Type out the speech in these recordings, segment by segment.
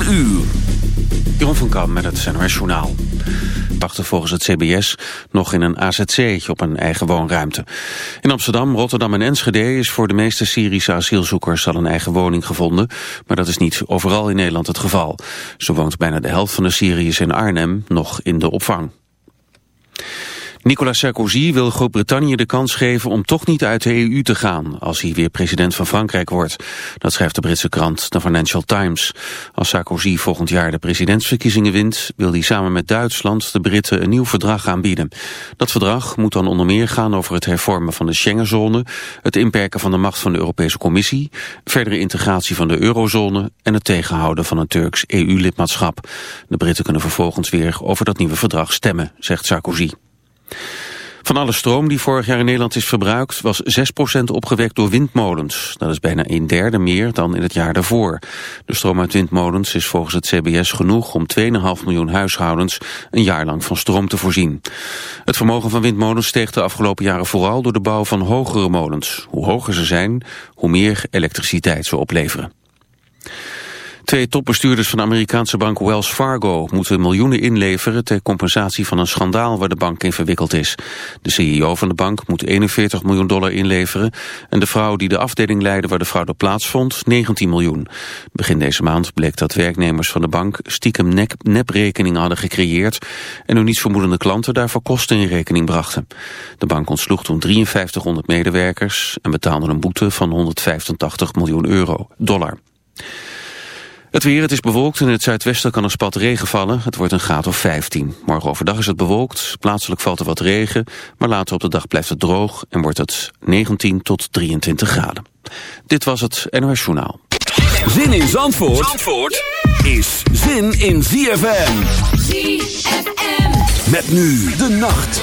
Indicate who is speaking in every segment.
Speaker 1: 4 uur.
Speaker 2: Jeroen van Kam met het NOS Journaal. Wachten volgens het CBS nog in een AZC op een eigen woonruimte. In Amsterdam, Rotterdam en Enschede is voor de meeste Syrische asielzoekers al een eigen woning gevonden. Maar dat is niet overal in Nederland het geval. Zo woont bijna de helft van de Syriërs in Arnhem nog in de opvang. Nicolas Sarkozy wil Groot-Brittannië de kans geven om toch niet uit de EU te gaan als hij weer president van Frankrijk wordt. Dat schrijft de Britse krant The Financial Times. Als Sarkozy volgend jaar de presidentsverkiezingen wint, wil hij samen met Duitsland de Britten een nieuw verdrag aanbieden. Dat verdrag moet dan onder meer gaan over het hervormen van de Schengenzone, het inperken van de macht van de Europese Commissie, verdere integratie van de eurozone en het tegenhouden van een Turks EU-lidmaatschap. De Britten kunnen vervolgens weer over dat nieuwe verdrag stemmen, zegt Sarkozy. Van alle stroom die vorig jaar in Nederland is verbruikt... was 6% opgewekt door windmolens. Dat is bijna een derde meer dan in het jaar daarvoor. De stroom uit windmolens is volgens het CBS genoeg... om 2,5 miljoen huishoudens een jaar lang van stroom te voorzien. Het vermogen van windmolens steeg de afgelopen jaren vooral... door de bouw van hogere molens. Hoe hoger ze zijn, hoe meer elektriciteit ze opleveren. Twee topbestuurders van de Amerikaanse bank Wells Fargo moeten miljoenen inleveren ter compensatie van een schandaal waar de bank in verwikkeld is. De CEO van de bank moet 41 miljoen dollar inleveren en de vrouw die de afdeling leidde waar de fraude plaatsvond 19 miljoen. Begin deze maand bleek dat werknemers van de bank stiekem neprekeningen hadden gecreëerd en hun niets vermoedende klanten daarvoor kosten in rekening brachten. De bank ontsloeg toen 5300 medewerkers en betaalde een boete van 185 miljoen euro, dollar. Het weer, het is bewolkt. In het zuidwesten kan een spat regen vallen. Het wordt een graad of 15. Morgen overdag is het bewolkt. Plaatselijk valt er wat regen. Maar later op de dag blijft het droog en wordt het 19 tot 23 graden. Dit was het NOS Journaal.
Speaker 1: Zin in Zandvoort, Zandvoort is zin in ZFM. ZFM. Met nu de nacht.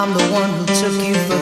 Speaker 3: I'm the one who took you for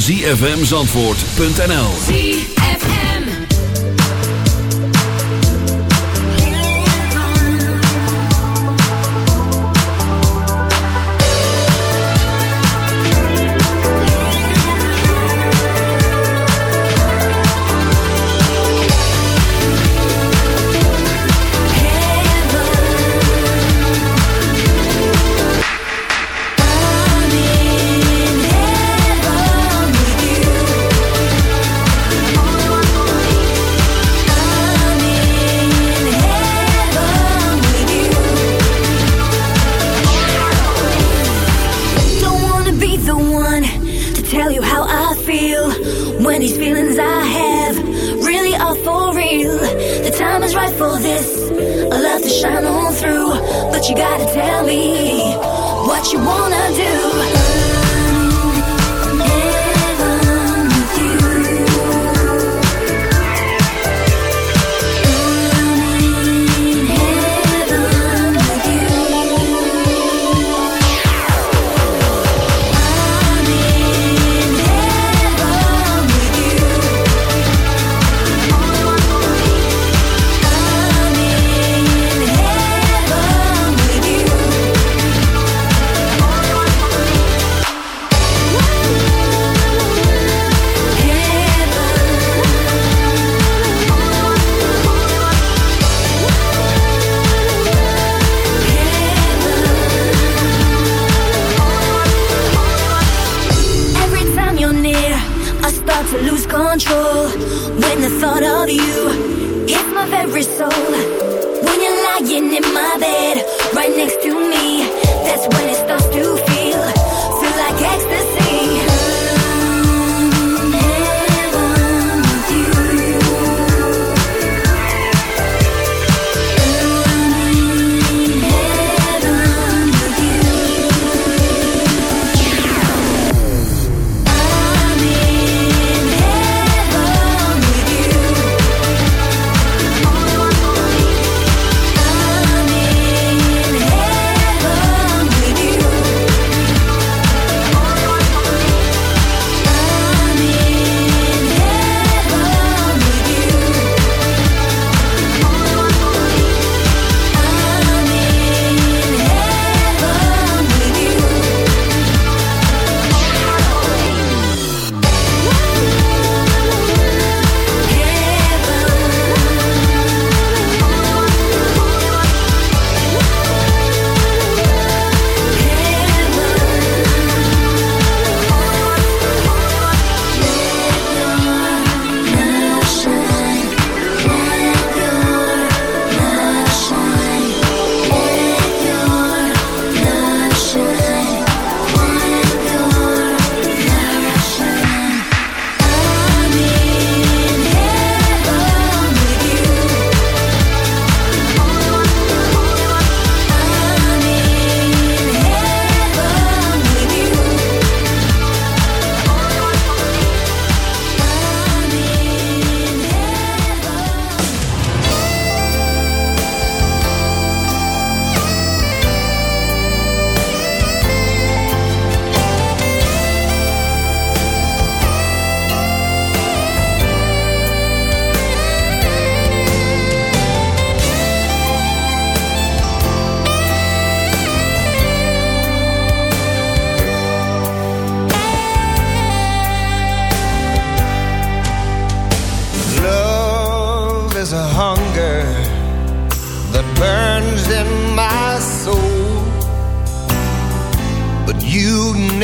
Speaker 3: zfmzandvoort.nl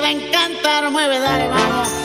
Speaker 4: Va a encantar. Mueve, dale, vamos.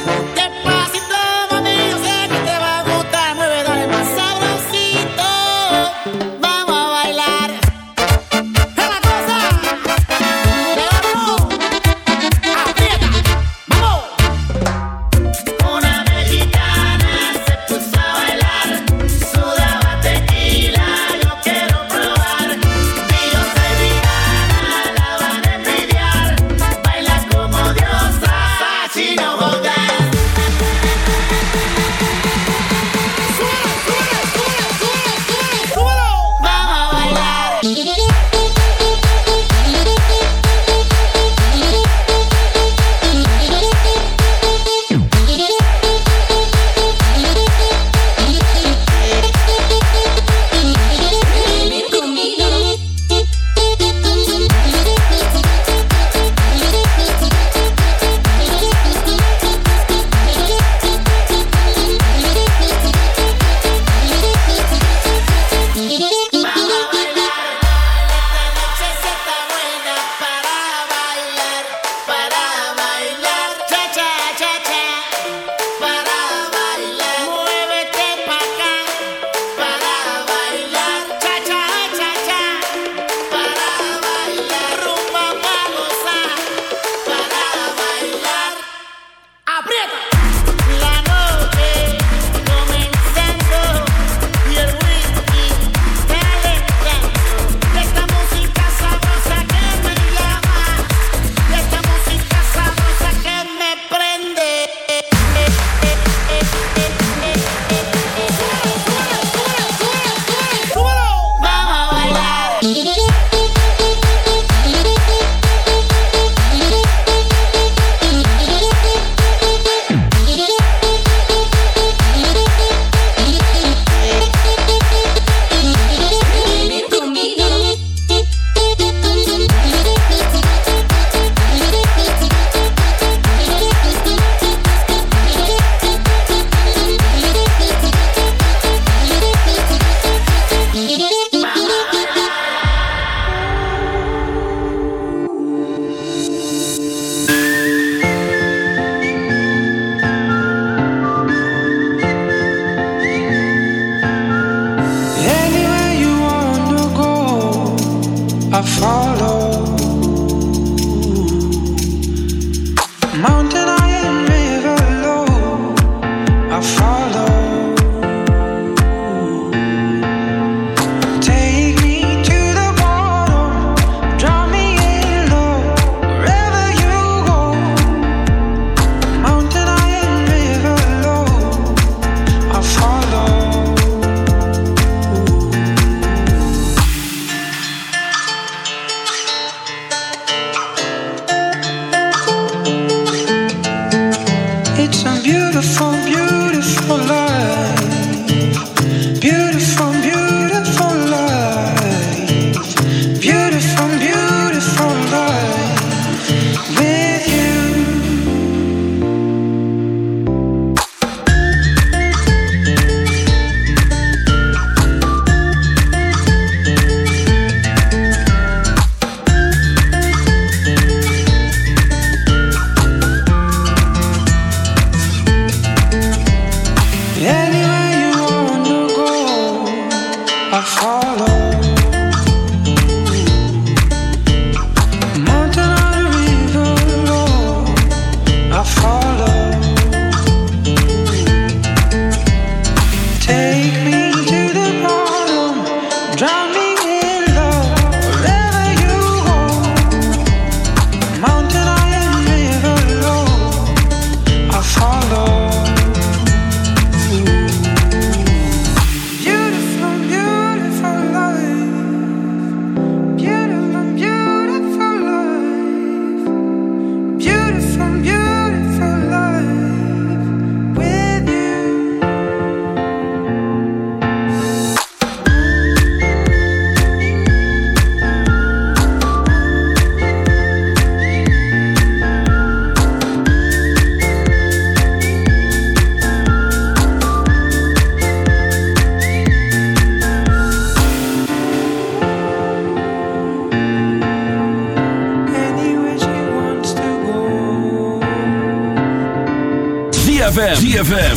Speaker 1: ZFM.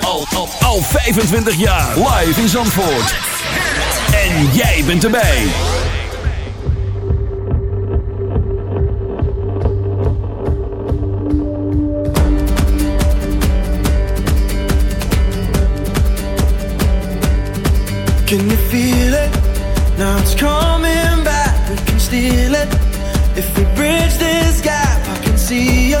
Speaker 1: Al, al, al 25 jaar. Live in Zandvoort. En jij bent erbij.
Speaker 5: Can you feel it? Now it's coming back. We can steal it. If we bridge this gap, I can see you.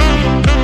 Speaker 6: Save me.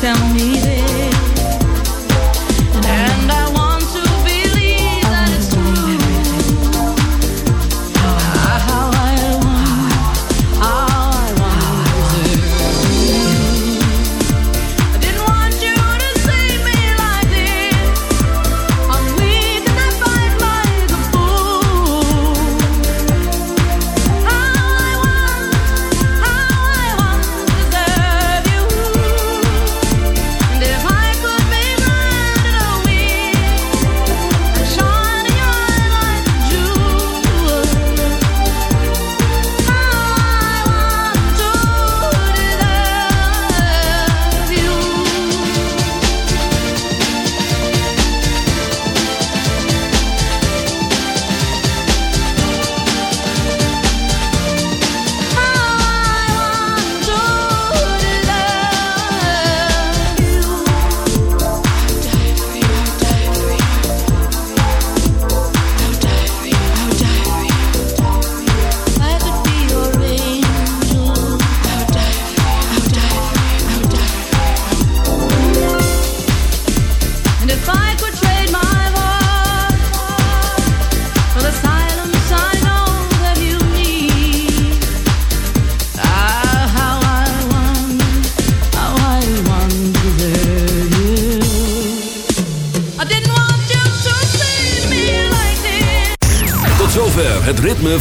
Speaker 7: Tell me this,